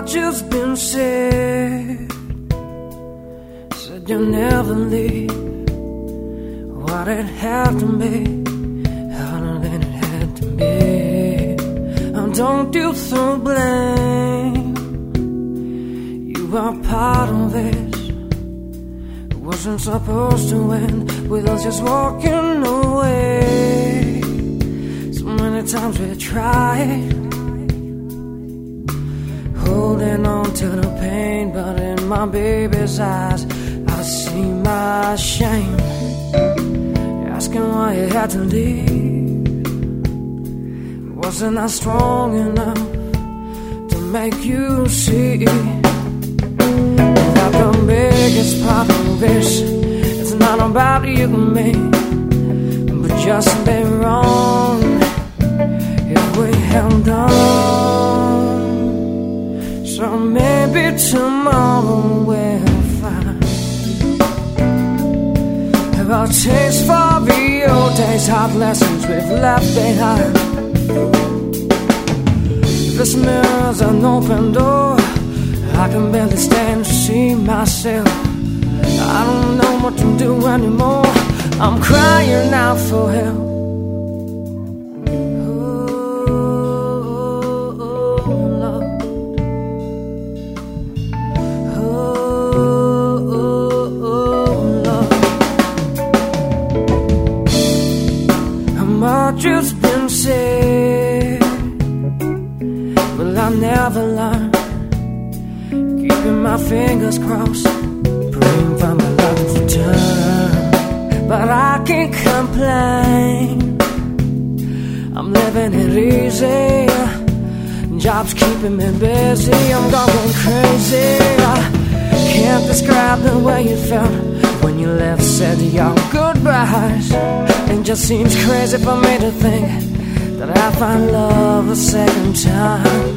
much has been said. Said you'll never leave. What it had to be, harder than it had to be. And don't you throw blame. You are part of this. It wasn't supposed to end with us just walking away. So many times we tried holding on to the pain, but in my baby's eyes, I see my shame. Asking why you had to leave. Wasn't I strong enough to make you see that the biggest part of this is not about you and me, but just be wrong if we held on. So maybe tomorrow we'll find Have a taste for the old days, hard lessons we've left behind. This mirror's an open door. I can barely stand to see myself. I don't know what to do anymore. I'm crying out for help. Has been said, but I never learned. Keeping my fingers crossed, praying for my luck to turn. But I can't complain. I'm living it easy. Job's keeping me busy. I'm going crazy. Can't describe the way you felt you left. Said your goodbyes. It just seems crazy for me to think that I find love a second time.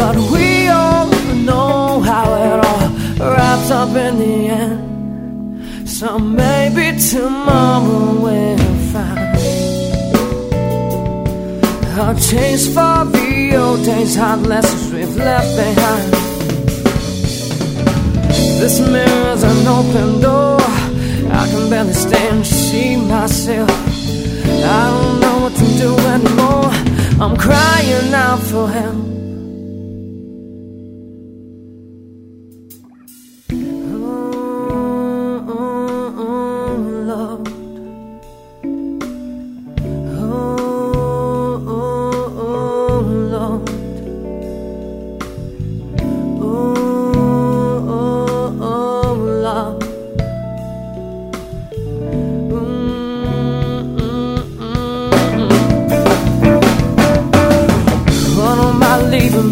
But we all know how it all wraps up in the end. So maybe tomorrow we'll find a taste for the old days, hard lessons we've left behind. This mirror's an open door. I can barely stand to see myself. I don't know what to do anymore. I'm crying out for help.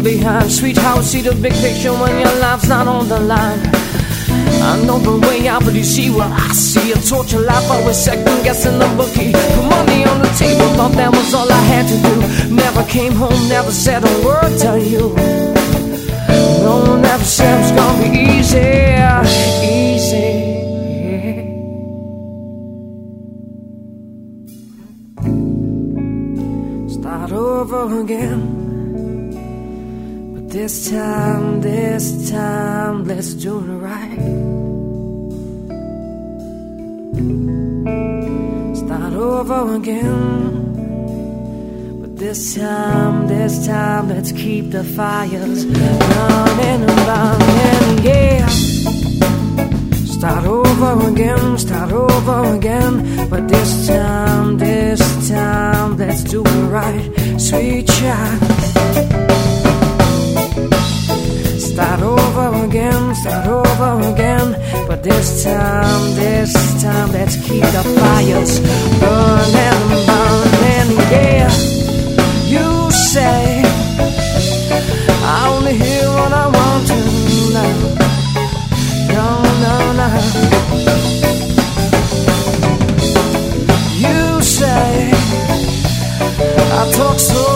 Behind? Sweetheart, see the big picture when your life's not on the line. I know the way out, but you see what I see. A torture life, always second guessing the bookie. Put money on the table, thought that was all I had to do. Never came home, never said a word to you. No one ever said it was gonna be easy, easy. Start over again. This time, this time, let's do it right. Start over again. But this time, this time, let's keep the fires burning and burning, yeah. Start over again, start over again. But this time, this time, let's do it right, sweet child. Start over again, start over again. But this time, this time, let's keep the fires burning, burning, yeah. You say, I only hear what I want to know. No, no, no. You say, I talk so